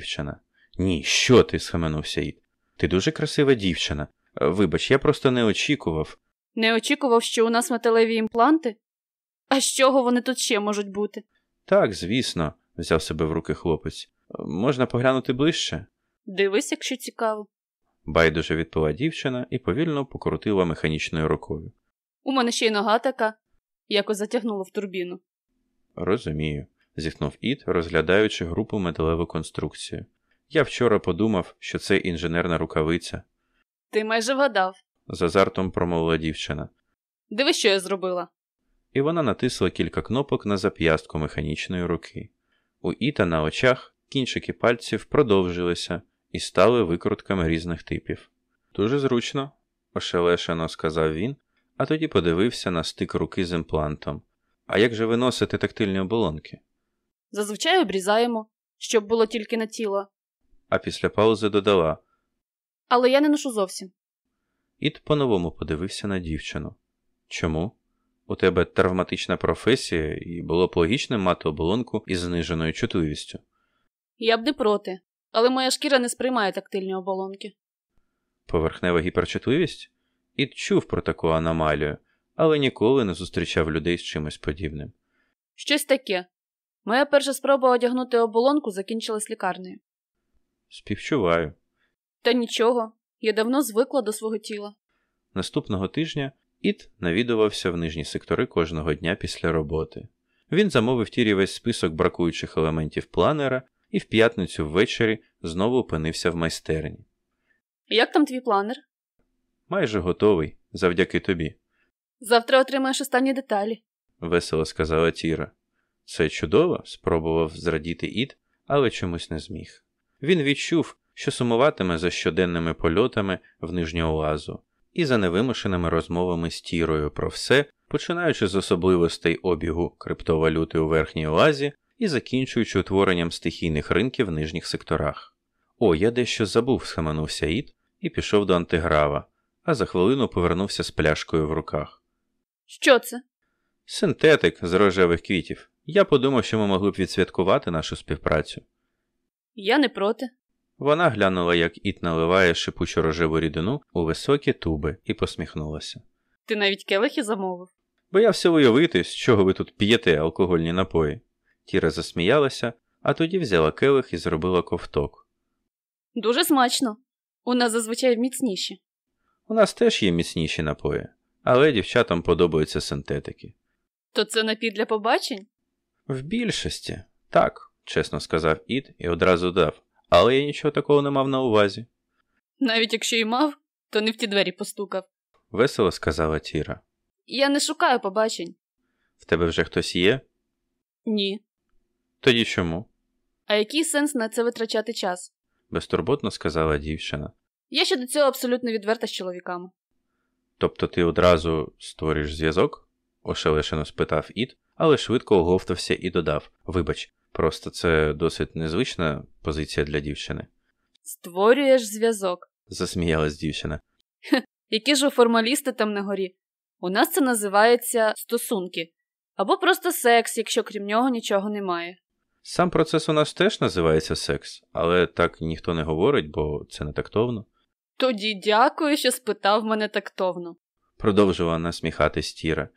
дівчина. Ні, що ти? схаменувся Іт. Ти дуже красива дівчина. Вибач, я просто не очікував. Не очікував, що у нас металеві імпланти? А з чого вони тут ще можуть бути? Так, звісно, взяв себе в руки хлопець. Можна поглянути ближче? Дивись, якщо цікаво. Байдуже відповіла дівчина і повільно покрутила механічною рукою. У мене ще й нога така, якось затягнуло в турбіну. Розумію, зітхнув Іт, розглядаючи групу металеву конструкцію. Я вчора подумав, що це інженерна рукавиця, Ти майже вгадав. з азартом промовила дівчина, Дивись, що я зробила. і вона натисла кілька кнопок на зап'ястку механічної руки. У Іта на очах кінчики пальців продовжилися і стали викрутками різних типів. Дуже зручно, ошелешено сказав він, а тоді подивився на стик руки з імплантом. А як же виносити тактильні оболонки? Зазвичай обрізаємо, щоб було тільки на тіло. А після паузи додала. Але я не ношу зовсім. Іт по-новому подивився на дівчину. Чому? У тебе травматична професія, і було б логічним мати оболонку із зниженою чутливістю. Я б не проти, але моя шкіра не сприймає тактильні оболонки. Поверхнева гіперчутливість? Іт чув про таку аномалію, але ніколи не зустрічав людей з чимось подібним. Щось таке. Моя перша спроба одягнути оболонку закінчилась лікарнею. Співчуваю. Та нічого, я давно звикла до свого тіла. Наступного тижня Іт навідувався в нижні сектори кожного дня після роботи. Він замовив Тірі весь список бракуючих елементів планера і в п'ятницю ввечері знову опинився в майстерні. Як там твій планер? Майже готовий, завдяки тобі, Завтра отримаєш останні деталі. весело сказала Тіра. Це чудово, спробував зрадіти Іт, але чомусь не зміг. Він відчув, що сумуватиме за щоденними польотами в нижню оазу і за невимушеними розмовами з Тірою про все, починаючи з особливостей обігу криптовалюти у верхній оазі і закінчуючи утворенням стихійних ринків в нижніх секторах. О, я дещо забув, схаменувся Іт і пішов до антиграва, а за хвилину повернувся з пляшкою в руках. Що це? Синтетик з рожевих квітів. Я подумав, що ми могли б відсвяткувати нашу співпрацю. Я не проти. Вона глянула, як Іт наливає шипучу рожеву рідину у високі туби, і посміхнулася. Ти навіть келихи замовив. Боявся уявити, з чого ви тут п'єте алкогольні напої. Тіра засміялася, а тоді взяла келих і зробила ковток. Дуже смачно. У нас зазвичай міцніші. У нас теж є міцніші напої, але дівчатам подобаються синтетики. То це напій для побачень? В більшості, так, чесно сказав Іт і одразу дав, але я нічого такого не мав на увазі. Навіть якщо й мав, то не в ті двері постукав. Весело сказала Тіра. Я не шукаю побачень. В тебе вже хтось є? Ні. Тоді чому? А який сенс на це витрачати час? безтурботно сказала дівчина. Я щодо цього абсолютно відверта з чоловіками. Тобто ти одразу створиш зв'язок? ошелешено спитав Іт, але швидко оговтався і додав Вибач, просто це досить незвична позиція для дівчини. Створюєш зв'язок. Засміялась дівчина. Які ж ви формалісти там на горі? У нас це називається стосунки. Або просто секс, якщо крім нього нічого немає. Сам процес у нас теж називається секс, але так ніхто не говорить, бо це не тактовно. Тоді дякую, що спитав мене тактовно. Продовжувала насміхатись Тіра.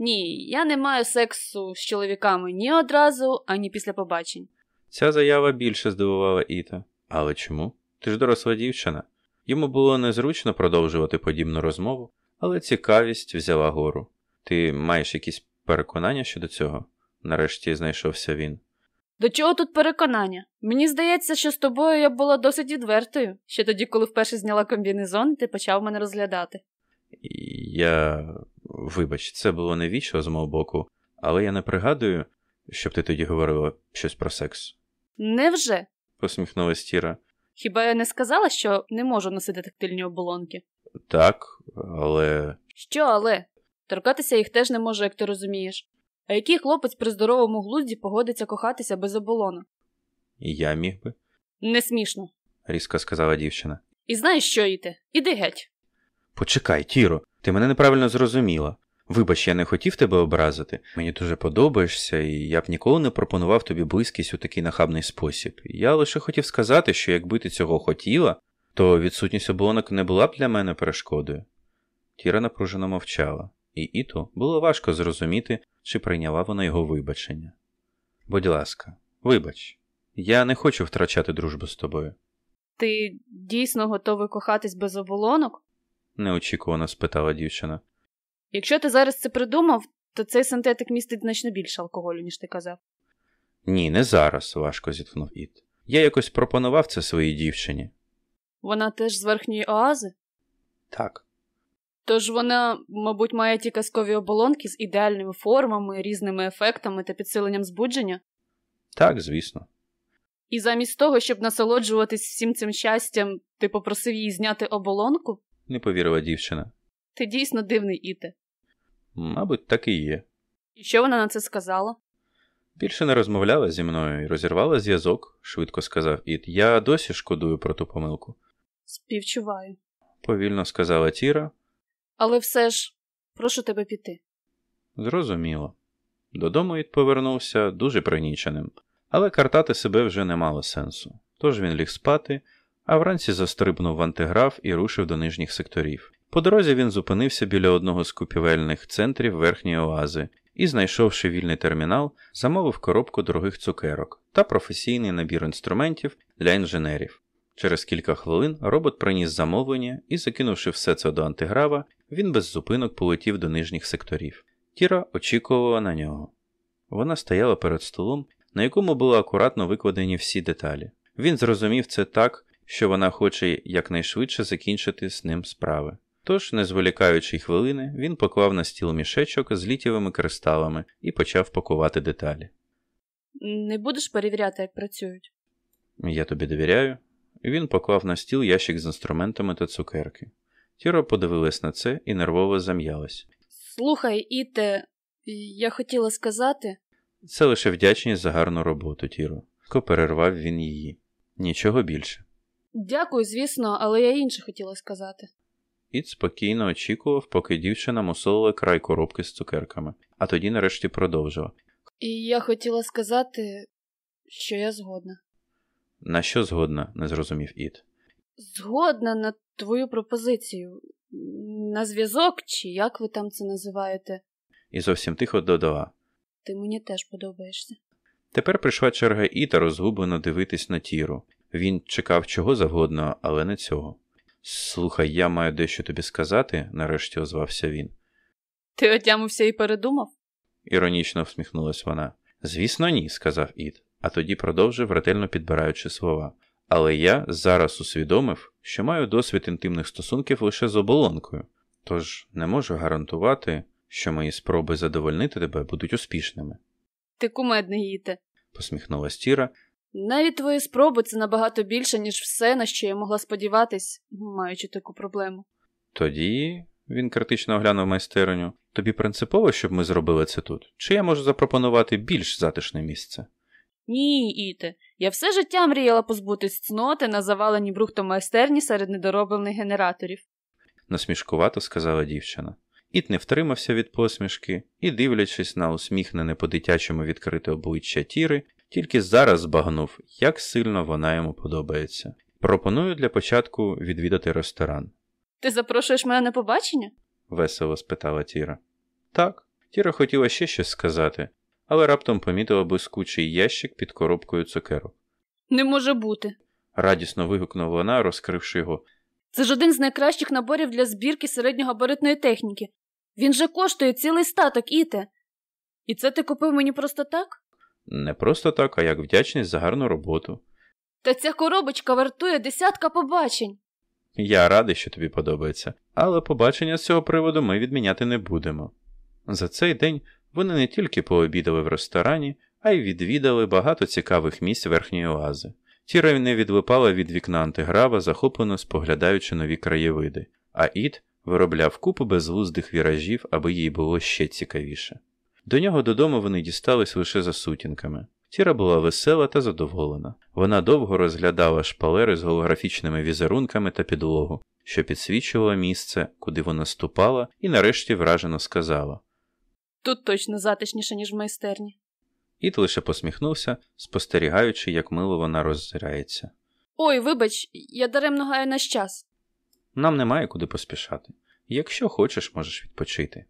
Ні, я не маю сексу з чоловіками ні одразу, ані після побачень. Ця заява більше здивувала Іта. Але чому? Ти ж доросла дівчина. Йому було незручно продовжувати подібну розмову, але цікавість взяла гору. Ти маєш якісь переконання щодо цього? Нарешті знайшовся він. До чого тут переконання? Мені здається, що з тобою я була досить відвертою, ще тоді, коли вперше зняла комбінезон, ти почав мене розглядати. Я. Вибач, це було невічно з мого боку, але я не пригадую, щоб ти тоді говорила щось про секс. Невже? посміхнулась Тіра. Хіба я не сказала, що не можу носити тактильні оболонки? Так, але. Що, але? Торкатися їх теж не можу, як ти розумієш. А який хлопець при здоровому глузді погодиться кохатися без оболонок? Я міг би, Не смішно. різко сказала дівчина. І знаєш що, Іте? Іди геть. Почекай, Тіро, ти мене неправильно зрозуміла. Вибач, я не хотів тебе образити. Мені дуже подобаєшся, і я б ніколи не пропонував тобі близькість у такий нахабний спосіб. Я лише хотів сказати, що якби ти цього хотіла, то відсутність оболонок не була б для мене перешкодою. Тіра напружено мовчала, і Іту було важко зрозуміти, чи прийняла вона його вибачення. Будь ласка, вибач, я не хочу втрачати дружбу з тобою. Ти дійсно готовий кохатись без оболонок? Неочікувано спитала дівчина. Якщо ти зараз це придумав, то цей синтетик містить значно більше алкоголю, ніж ти казав. Ні, не зараз, важко зітхнув Іт. Я якось пропонував це своїй дівчині. Вона теж з верхньої оази? Так. Тож вона, мабуть, має ті казкові оболонки з ідеальними формами, різними ефектами та підсиленням збудження. Так, звісно. І замість того, щоб насолоджуватись всім цим щастям, ти попросив її зняти оболонку? Не повірила дівчина. Ти дійсно дивний Іте. Мабуть, так і є. І що вона на це сказала? Більше не розмовляла зі мною і розірвала зв'язок, швидко сказав Іт. Я досі шкодую про ту помилку. Співчуваю. Повільно сказала Тіра. Але все ж, прошу тебе піти. Зрозуміло. Додому Іт повернувся дуже пригніченим, але картати себе вже не мало сенсу. Тож він ліг спати, а вранці застрибнув в антиграф і рушив до нижніх секторів. По дорозі він зупинився біля одного з купівельних центрів верхньої оази і, знайшовши вільний термінал, замовив коробку дорогих цукерок та професійний набір інструментів для інженерів. Через кілька хвилин робот приніс замовлення і, закинувши все це до антиграва, він без зупинок полетів до нижніх секторів. Тіра очікувала на нього. Вона стояла перед столом, на якому були акуратно викладені всі деталі. Він зрозумів це так, що вона хоче якнайшвидше закінчити з ним справи. Тож, не зволікаючи хвилини, він поклав на стіл мішечок з літєвими кристалами і почав пакувати деталі. Не будеш перевіряти, як працюють? Я тобі довіряю. Він поклав на стіл ящик з інструментами та цукерки. Тіра подивилась на це і нервово зам'ялась. Слухай, Іте, я хотіла сказати. Це лише вдячність за гарну роботу, Тіро. Перервав він її. Нічого більше. Дякую, звісно, але я інше хотіла сказати. Іт спокійно очікував, поки дівчина мусолила край коробки з цукерками, а тоді нарешті продовжила. І я хотіла сказати, що я згодна. На що згодна, не зрозумів Іт. Згодна на твою пропозицію. На зв'язок, чи як ви там це називаєте? І зовсім тихо додала. Ти мені теж подобаєшся. Тепер прийшла черга Іта розгублено дивитись на Тіру. Він чекав чого завгодно, але не цього. Слухай, я маю дещо тобі сказати, нарешті озвався він. Ти отямився і передумав? Іронічно всміхнулась вона. Звісно, ні, сказав Іт, а тоді продовжив, ретельно підбираючи слова. Але я зараз усвідомив, що маю досвід інтимних стосунків лише з оболонкою, тож не можу гарантувати, що мої спроби задовольнити тебе будуть успішними. Ти кумедний, Іте. посміхнулась Тіра. Навіть твої спроби це набагато більше, ніж все, на що я могла сподіватись, маючи таку проблему. Тоді він критично оглянув майстерню. Тобі принципово, щоб ми зробили це тут? Чи я можу запропонувати більш затишне місце? Ні, Іте. Я все життя мріяла позбутись цноти на завалені брухтом майстерні серед недороблених генераторів. насмішкувато сказала дівчина. Іт не втримався від посмішки і, дивлячись на усміхнене по-дитячому відкрите обличчя Тіри, тільки зараз збагнув, як сильно вона йому подобається. Пропоную для початку відвідати ресторан, Ти запрошуєш мене на побачення? весело спитала Тіра. Так, Тіра хотіла ще щось сказати, але раптом помітила блискучий ящик під коробкою цукерок. Не може бути. Радісно вигукнула вона, розкривши його. Це ж один з найкращих наборів для збірки середньогабаритної техніки. Він же коштує цілий статок, Іте. І це ти купив мені просто так? Не просто так, а як вдячність за гарну роботу. Та ця коробочка вартує десятка побачень. Я радий, що тобі подобається, але побачення з цього приводу ми відміняти не будемо. За цей день вони не тільки пообідали в ресторані, а й відвідали багато цікавих місць верхньої оази. Тіра не відлипала від вікна антиграва, захоплено споглядаючи нові краєвиди, а Іт виробляв купу безглуздих віражів, аби їй було ще цікавіше. До нього додому вони дістались лише за сутінками. Тіра була весела та задоволена. Вона довго розглядала шпалери з голографічними візерунками та підлогу, що підсвічувало місце, куди вона ступала, і нарешті вражено сказала. Тут точно затишніше, ніж в майстерні. Іт лише посміхнувся, спостерігаючи, як мило вона роззирається. Ой, вибач, я даремно гаю наш час. Нам немає куди поспішати. Якщо хочеш, можеш відпочити.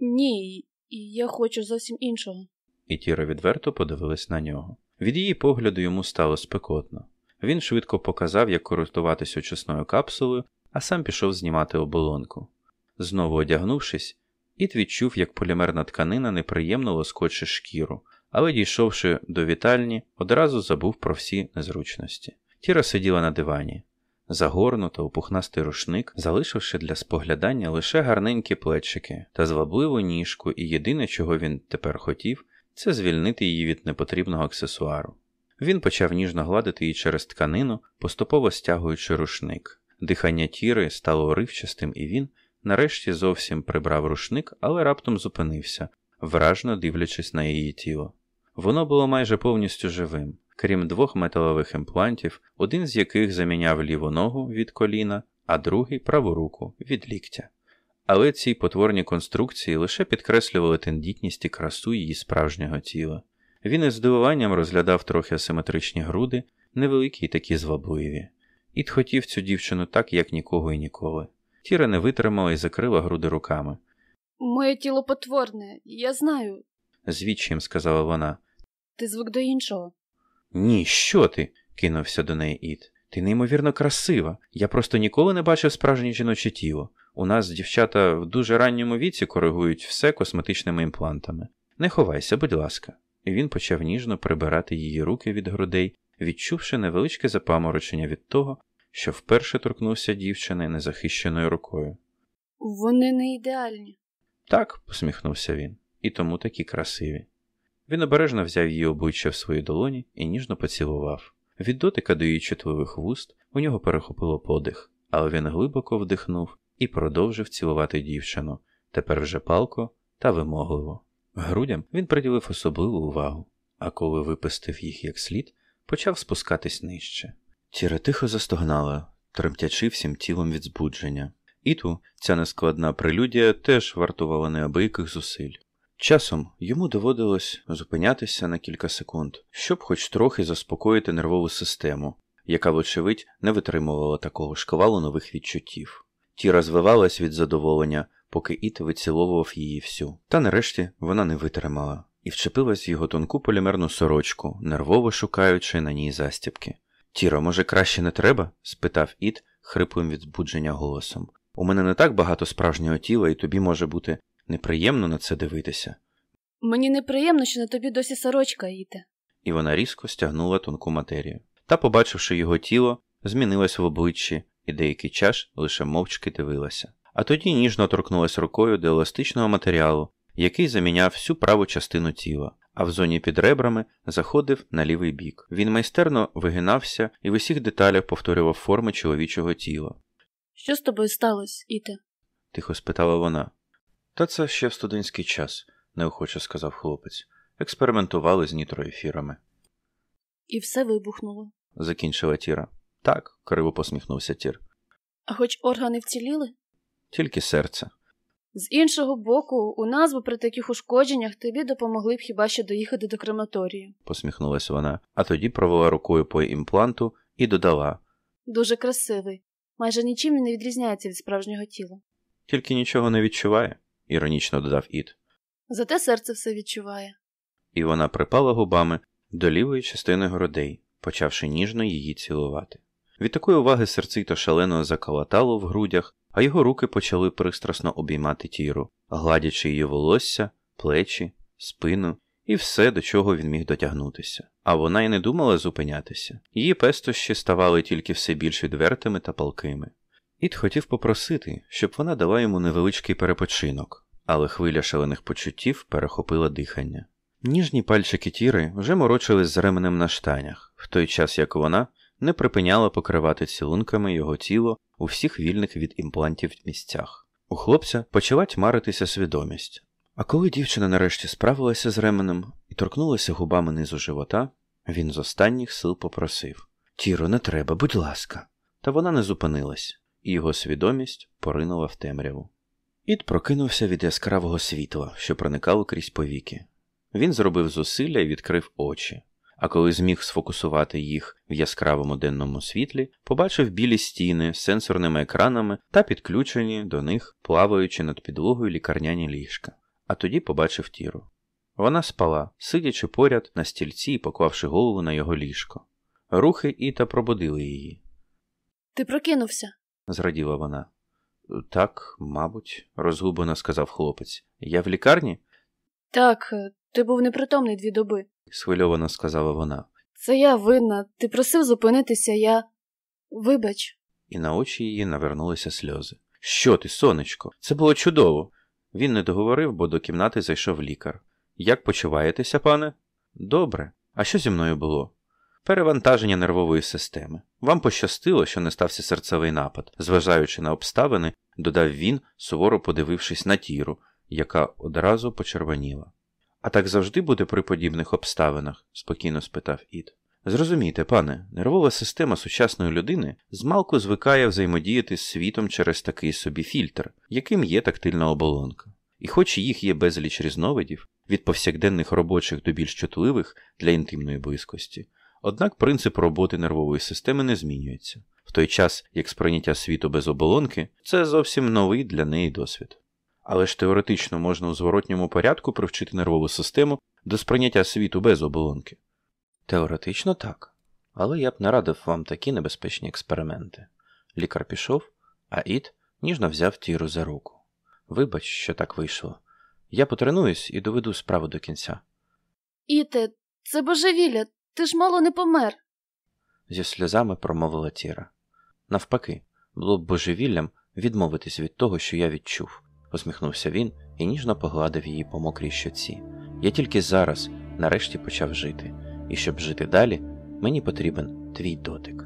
Ні, і я хочу зовсім іншого. І Тіра відверто подивилась на нього. Від її погляду йому стало спекотно. Він швидко показав, як користуватись очисною капсулою, а сам пішов знімати оболонку. Знову одягнувшись, Іт відчув, як полімерна тканина неприємно лоскоче шкіру, але, дійшовши до вітальні, одразу забув про всі незручності. Тіра сиділа на дивані, загорнута у пухнастий рушник, залишивши для споглядання лише гарненькі плечики та звабливу ніжку, і єдине, чого він тепер хотів, це звільнити її від непотрібного аксесуару. Він почав ніжно гладити її через тканину, поступово стягуючи рушник. Дихання тіри стало уривчастим, і він, нарешті, зовсім прибрав рушник, але раптом зупинився, вражно дивлячись на її тіло. Воно було майже повністю живим, крім двох металових імплантів, один з яких заміняв ліву ногу від коліна, а другий праву руку від ліктя. Але ці потворні конструкції лише підкреслювали тендітність і красу її справжнього тіла. Він із здивуванням розглядав трохи асиметричні груди, невеликі й такі звабливі, і хотів цю дівчину так, як нікого і ніколи. Тіра не витримала і закрила груди руками. Моє тіло потворне, я знаю. Звідчим, сказала вона. Ти звик до іншого. Ні, що ти? кинувся до неї Іт. Ти неймовірно красива. Я просто ніколи не бачив справжнє жіноче тіло. У нас дівчата в дуже ранньому віці коригують все косметичними імплантами. Не ховайся, будь ласка. І він почав ніжно прибирати її руки від грудей, відчувши невеличке запаморочення від того, що вперше торкнувся дівчини незахищеною рукою. Вони не ідеальні. Так, посміхнувся він, і тому такі красиві. Він обережно взяв її обличчя в свої долоні і ніжно поцілував. Від дотика до її чутливих вуст у нього перехопило подих, але він глибоко вдихнув і продовжив цілувати дівчину, тепер вже палко та вимогливо. Грудям він приділив особливу увагу, а коли випустив їх як слід, почав спускатись нижче. Тіра тихо застогнала, тремтячи всім тілом від збудження. І ту ця нескладна прелюдія теж вартувала неабияких зусиль. Часом йому доводилось зупинятися на кілька секунд, щоб хоч трохи заспокоїти нервову систему, яка, вочевидь, не витримувала такого шквалу нових відчуттів. Тіра звивалась від задоволення, поки Іт виціловував її всю. Та нарешті вона не витримала і вчепилась в його тонку полімерну сорочку, нервово шукаючи на ній застібки. Тіро, може, краще не треба? спитав Іт хриплим від збудження голосом. У мене не так багато справжнього тіла, і тобі може бути неприємно на це дивитися. Мені неприємно, що на тобі досі сорочка їде. І вона різко стягнула тонку матерію. Та, побачивши його тіло, змінилась в обличчі і деякий час лише мовчки дивилася. А тоді ніжно торкнулась рукою до еластичного матеріалу, який заміняв всю праву частину тіла, а в зоні під ребрами заходив на лівий бік. Він майстерно вигинався і в усіх деталях повторював форми чоловічого тіла. Що з тобою сталося, Іте? тихо спитала вона. Та це ще в студентський час, неохоче сказав хлопець. Експериментували з нітроефірами. І все вибухнуло. Закінчила Тіра. Так, криво посміхнувся Тір. А хоч органи вціліли? Тільки серце. З іншого боку, у нас при таких ушкодженнях тобі допомогли б хіба що доїхати до крематорію. посміхнулась вона, а тоді провела рукою по імпланту і додала Дуже красивий. Майже нічим він не відрізняється від справжнього тіла. тільки нічого не відчуває, іронічно додав Іт. Зате серце все відчуває. І вона припала губами до лівої частини грудей, почавши ніжно її цілувати. Від такої уваги серцито шалено заколотало в грудях, а його руки почали пристрасно обіймати тіру, гладячи її волосся, плечі, спину і все, до чого він міг дотягнутися. А вона й не думала зупинятися. Її пестощі ставали тільки все більш відвертими та палкими. Іт хотів попросити, щоб вона дала йому невеличкий перепочинок, але хвиля шалених почуттів перехопила дихання. Ніжні пальчики тіри вже морочились з ременем на штанях, в той час як вона не припиняла покривати цілунками його тіло у всіх вільних від імплантів місцях. У хлопця почала тьмаритися свідомість. А коли дівчина нарешті справилася з ременем і торкнулася губами низу живота, він з останніх сил попросив Тіро, не треба, будь ласка. Та вона не зупинилась. І його свідомість поринула в темряву. Іт прокинувся від яскравого світла, що проникало крізь повіки. Він зробив зусилля і відкрив очі, а коли зміг сфокусувати їх в яскравому денному світлі, побачив білі стіни з сенсорними екранами та підключені до них, плаваючи над підлогою лікарняні ліжка. А тоді побачив Тіру. Вона спала, сидячи поряд на стільці і поклавши голову на його ліжко. Рухи Іта пробудили її. Ти прокинувся. Зраділа вона. Так, мабуть, розгублено сказав хлопець. Я в лікарні? Так, е, ти був непритомний дві доби. схвильовано сказала вона, Це я винна. Ти просив зупинитися, я. Вибач. і на очі її навернулися сльози. Що ти, сонечко? Це було чудово. Він не договорив, бо до кімнати зайшов лікар. Як почуваєтеся, пане? Добре. А що зі мною було? Перевантаження нервової системи. Вам пощастило, що не стався серцевий напад. Зважаючи на обставини, додав він, суворо подивившись на Тіру, яка одразу почервоніла. А так завжди буде при подібних обставинах? спокійно спитав Іт. Зрозумійте, пане, нервова система сучасної людини змалку звикає взаємодіяти з світом через такий собі фільтр, яким є тактильна оболонка. І хоч їх є безліч різновидів, від повсякденних робочих до більш чутливих для інтимної близькості, однак принцип роботи нервової системи не змінюється, в той час як сприйняття світу без оболонки це зовсім новий для неї досвід. Але ж теоретично можна у зворотньому порядку привчити нервову систему до сприйняття світу без оболонки. Теоретично так, але я б не радив вам такі небезпечні експерименти. Лікар пішов, а Іт ніжно взяв Тіру за руку. Вибач, що так вийшло. Я потренуюсь і доведу справу до кінця. Іте, це божевілля, ти ж мало не помер. Зі сльозами промовила Тіра. Навпаки, було б божевіллям відмовитись від того, що я відчув, усміхнувся він і ніжно погладив її по мокрій щоці. Я тільки зараз, нарешті, почав жити, і щоб жити далі, мені потрібен твій дотик.